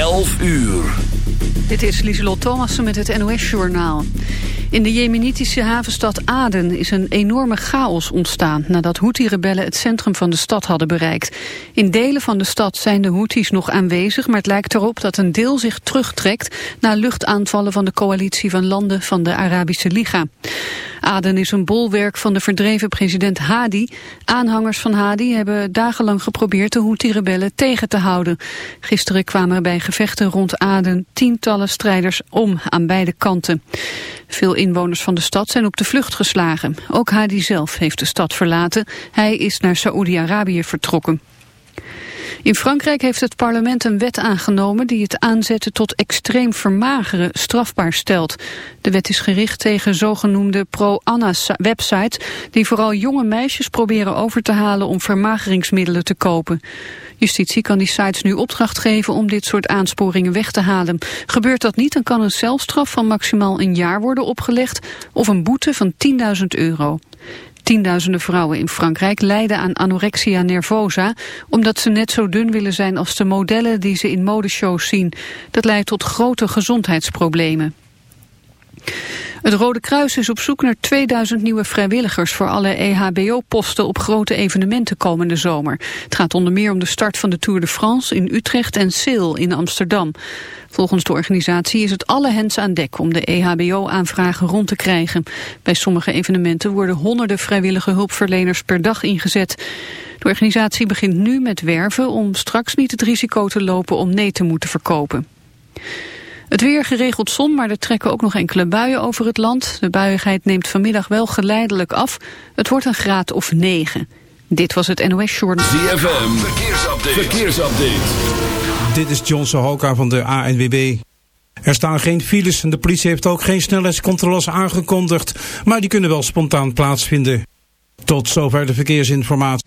11 uur. Dit is Lieselot Thomassen met het NOS-journaal. In de jemenitische havenstad Aden is een enorme chaos ontstaan... nadat Houthi-rebellen het centrum van de stad hadden bereikt. In delen van de stad zijn de Houthis nog aanwezig... maar het lijkt erop dat een deel zich terugtrekt... na luchtaanvallen van de coalitie van landen van de Arabische Liga. Aden is een bolwerk van de verdreven president Hadi. Aanhangers van Hadi hebben dagenlang geprobeerd de Houthi-rebellen tegen te houden. Gisteren kwamen bij gevechten rond Aden tientallen strijders om aan beide kanten. Veel inwoners van de stad zijn op de vlucht geslagen. Ook Hadi zelf heeft de stad verlaten. Hij is naar Saoedi-Arabië vertrokken. In Frankrijk heeft het parlement een wet aangenomen die het aanzetten tot extreem vermageren strafbaar stelt. De wet is gericht tegen zogenoemde pro-Anna-websites die vooral jonge meisjes proberen over te halen om vermageringsmiddelen te kopen. Justitie kan die sites nu opdracht geven om dit soort aansporingen weg te halen. Gebeurt dat niet, dan kan een celstraf van maximaal een jaar worden opgelegd of een boete van 10.000 euro. Tienduizenden vrouwen in Frankrijk lijden aan anorexia nervosa... omdat ze net zo dun willen zijn als de modellen die ze in modeshows zien. Dat leidt tot grote gezondheidsproblemen. Het Rode Kruis is op zoek naar 2000 nieuwe vrijwilligers voor alle EHBO-posten op grote evenementen komende zomer. Het gaat onder meer om de start van de Tour de France in Utrecht en Seel in Amsterdam. Volgens de organisatie is het alle hens aan dek om de EHBO-aanvragen rond te krijgen. Bij sommige evenementen worden honderden vrijwillige hulpverleners per dag ingezet. De organisatie begint nu met werven om straks niet het risico te lopen om nee te moeten verkopen. Het weer geregeld zon, maar er trekken ook nog enkele buien over het land. De buiigheid neemt vanmiddag wel geleidelijk af. Het wordt een graad of 9. Dit was het NOS Journal. ZFM, verkeersupdate. verkeersupdate. Dit is John Sohoka van de ANWB. Er staan geen files en de politie heeft ook geen snelheidscontroles aangekondigd. Maar die kunnen wel spontaan plaatsvinden. Tot zover de verkeersinformatie.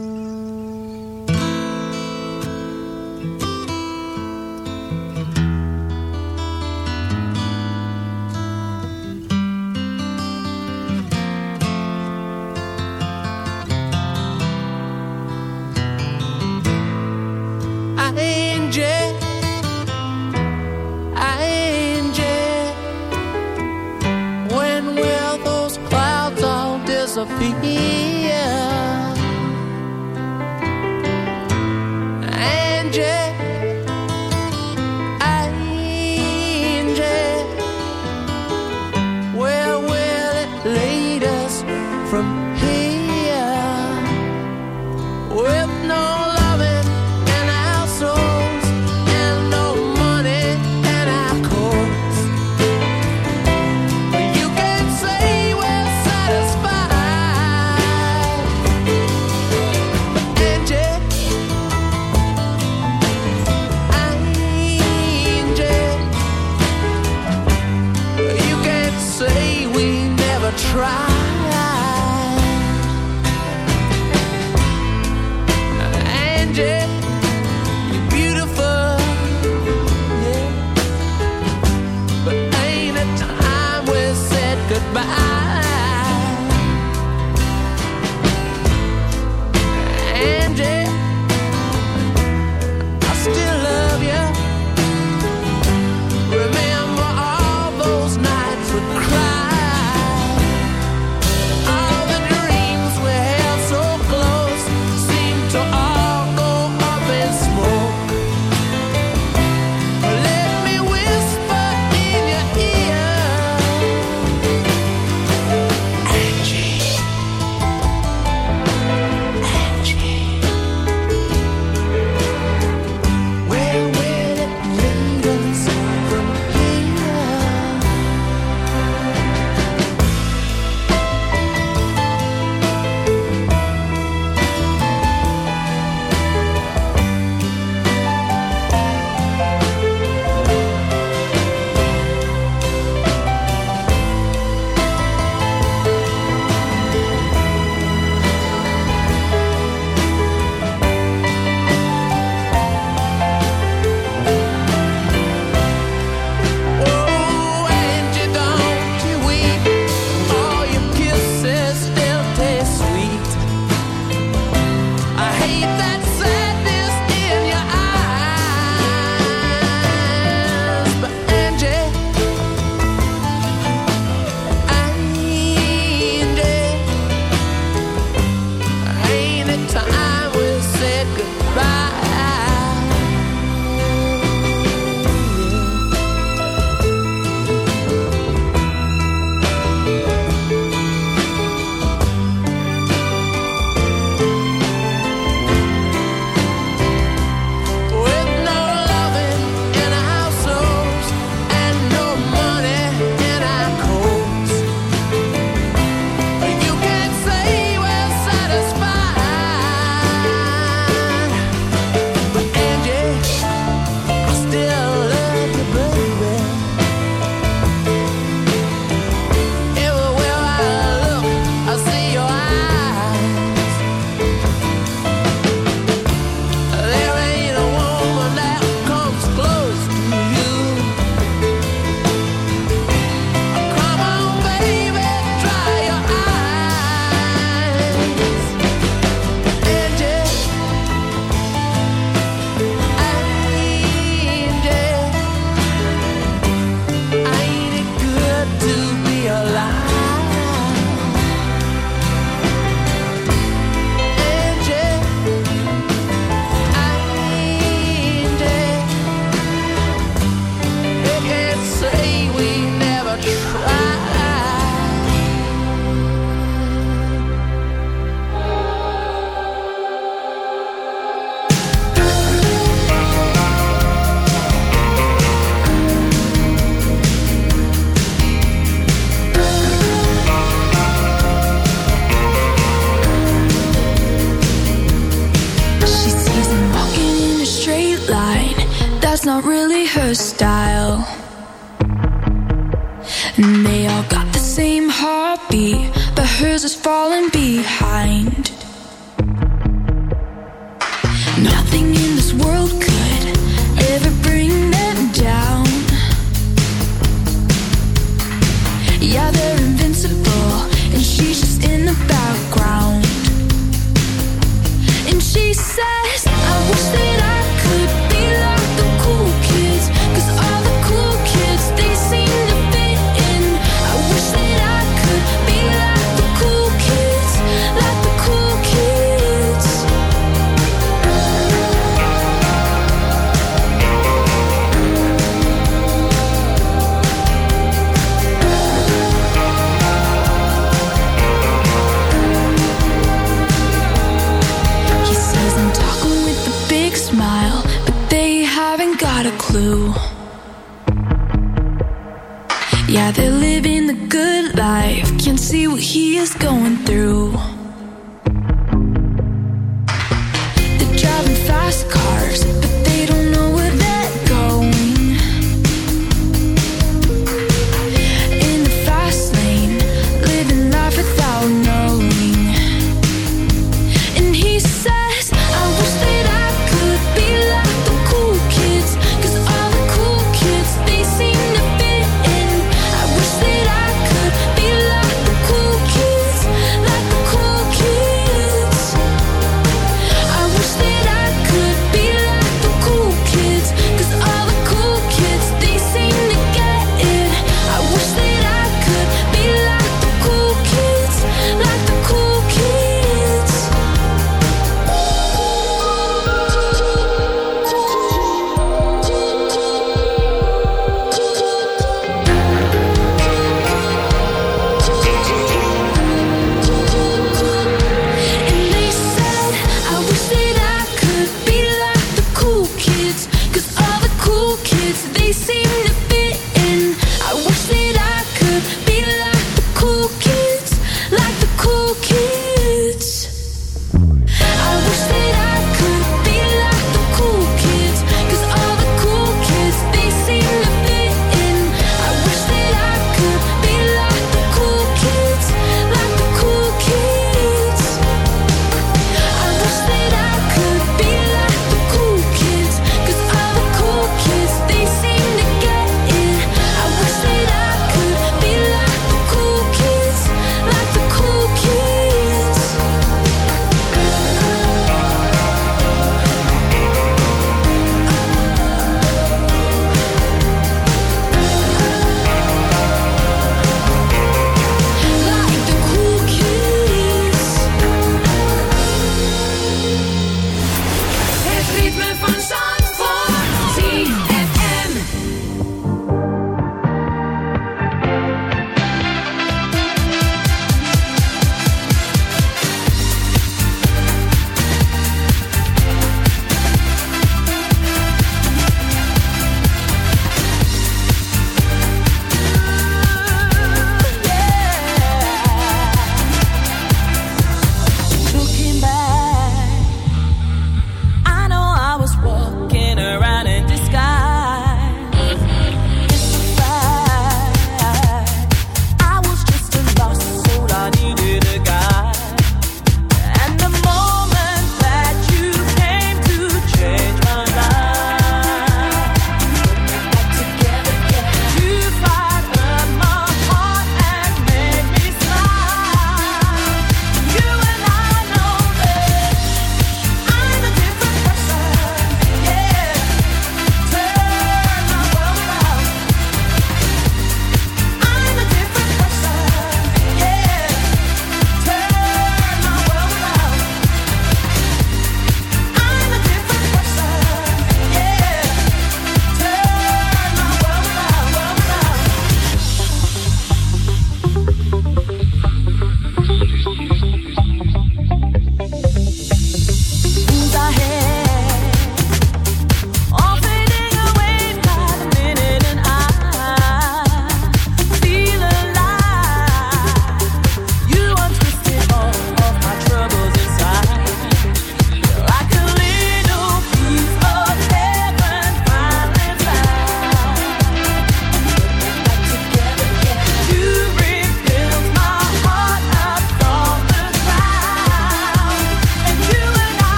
be.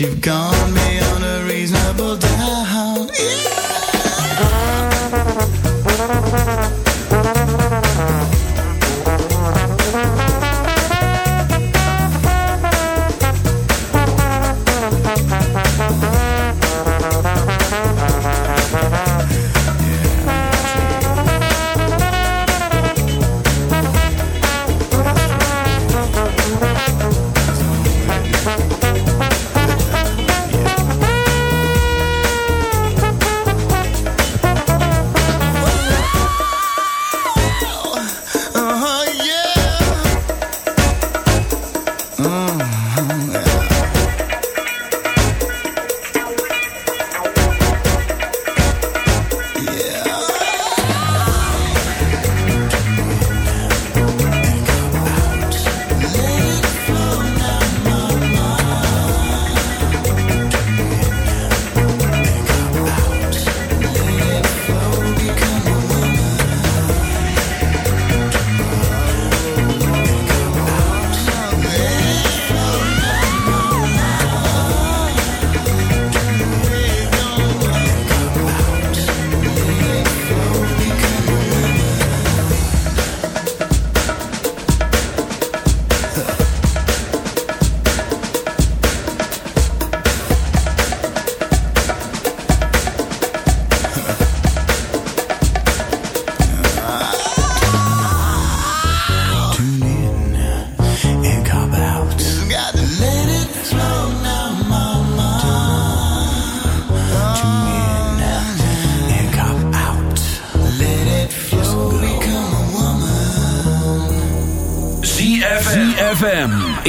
you've gone.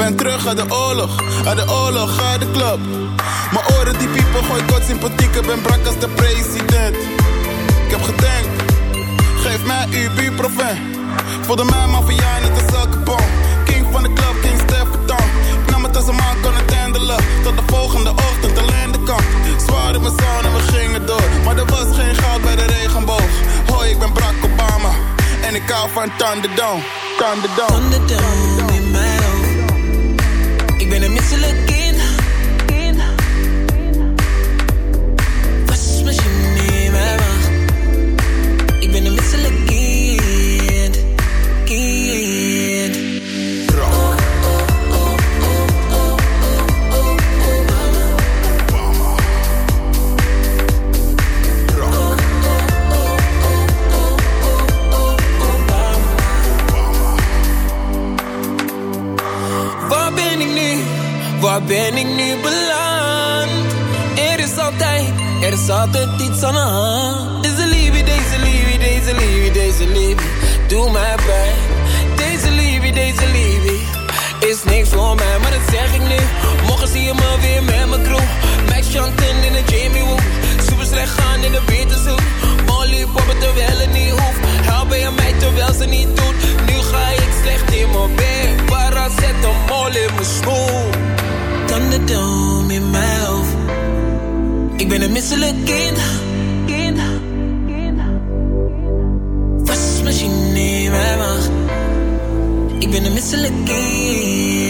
ben terug uit de oorlog, uit de oorlog, uit de club. Mijn oren die piepen, gooi kort sympathiek. Ben brak als de president. Ik heb gedenkt, geef mij ibuprofen. Voelde mij maffia net als elke bom. King van de club, King Stefan. Ik nam het als een man kon het handelen. Tot de volgende ochtend alleen de kant. Zwaar in mijn zon en we gingen door. Maar er was geen goud bij de regenboog. Hoi, ik ben Barack Obama. En ik hou van Thunderdome. Thunderdome. Thunderdome hoofd. Ik ben ze looking. Was is misschien niet meer mag. Ik ben een misselijke kind.